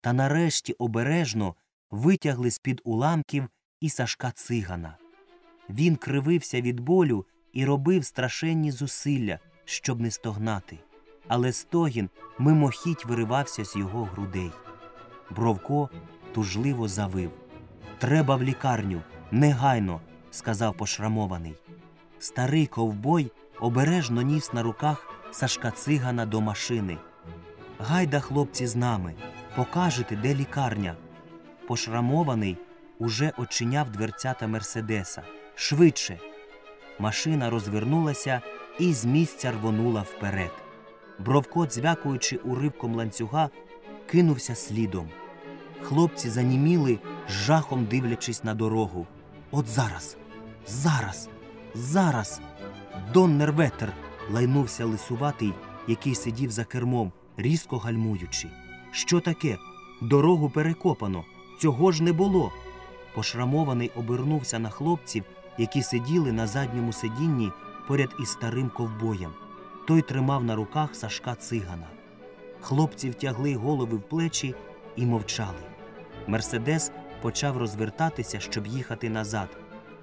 та нарешті обережно витягли з-під уламків і Сашка цигана. Він кривився від болю і робив страшенні зусилля, щоб не стогнати, але стогін мимохідь виривався з його грудей. Бровко тужливо завив. Треба в лікарню, негайно, сказав пошрамований. Старий ковбой обережно ніс на руках Сашка цигана до машини. Гайда, хлопці, з нами, покажете, де лікарня. Пошрамований уже очиняв дверцята Мерседеса. Швидше. Машина розвернулася і з місця рвонула вперед. Бровко, дзвякуючи уривком ланцюга, кинувся слідом. Хлопці заніміли, жахом дивлячись на дорогу. От зараз, зараз, зараз. Доннерветер лайнувся лисуватий, який сидів за кермом, різко гальмуючи. Що таке? Дорогу перекопано. Цього ж не було. Пошрамований обернувся на хлопців, які сиділи на задньому сидінні поряд із старим ковбоєм. Той тримав на руках Сашка цигана. Хлопці втягли голови в плечі і мовчали. Мерседес почав розвертатися, щоб їхати назад.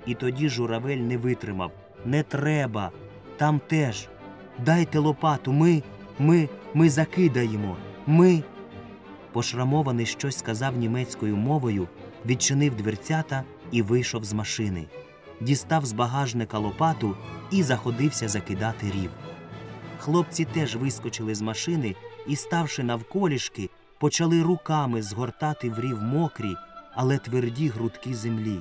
І тоді журавель не витримав. Не треба. Там теж. Дайте лопату. Ми, ми, ми закидаємо. Ми. Пошрамований щось сказав німецькою мовою, відчинив дверцята і вийшов з машини. Дістав з багажника лопату і заходився закидати рів. Хлопці теж вискочили з машини і, ставши навколішки, почали руками згортати в рів мокрі, але тверді грудки землі,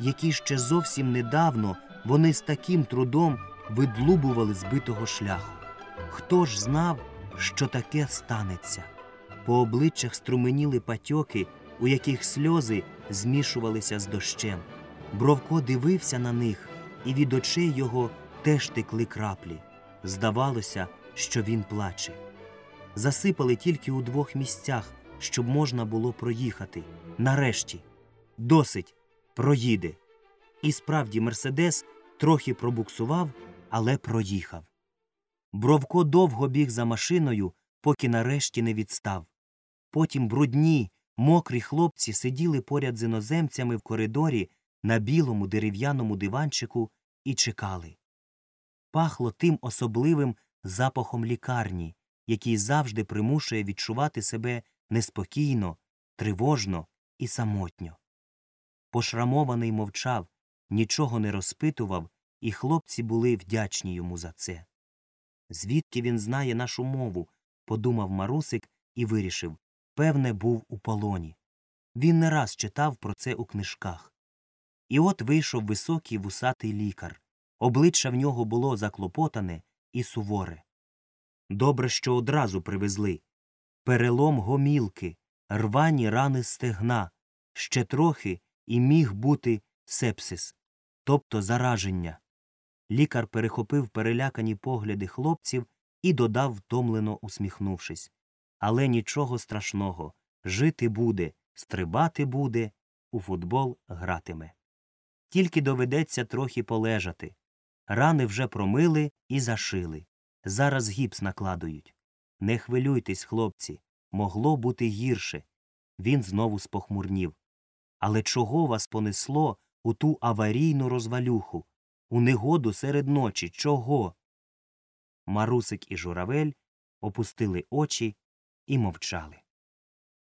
які ще зовсім недавно вони з таким трудом видлубували збитого шляху. Хто ж знав, що таке станеться? По обличчях струменіли патьоки, у яких сльози змішувалися з дощем. Бровко дивився на них, і від очей його теж текли краплі. Здавалося, що він плаче. Засипали тільки у двох місцях, щоб можна було проїхати. Нарешті, досить, проїде. І справді Мерседес трохи пробуксував, але проїхав. Бровко довго біг за машиною, поки нарешті не відстав. Потім брудні, мокрі хлопці сиділи поряд з іноземцями в коридорі на білому дерев'яному диванчику і чекали. Пахло тим особливим запахом лікарні, який завжди примушує відчувати себе неспокійно, тривожно і самотньо. Пошрамований мовчав, нічого не розпитував, і хлопці були вдячні йому за це. Звідки він знає нашу мову? подумав Марусик і вирішив певне, був у полоні. Він не раз читав про це у книжках. І от вийшов високий вусатий лікар. Обличчя в нього було заклопотане і суворе. Добре, що одразу привезли. Перелом гомілки, рвані рани стегна, ще трохи і міг бути сепсис, тобто зараження. Лікар перехопив перелякані погляди хлопців і додав, втомлено усміхнувшись. Але нічого страшного жити буде, стрибати буде, у футбол гратиме. Тільки доведеться трохи полежати. Рани вже промили і зашили. Зараз гіпс накладують. Не хвилюйтесь, хлопці, могло бути гірше. Він знову спохмурнів. Але чого вас понесло у ту аварійну розвалюху, у негоду серед ночі? Чого? Марусик і журавель опустили очі і мовчали.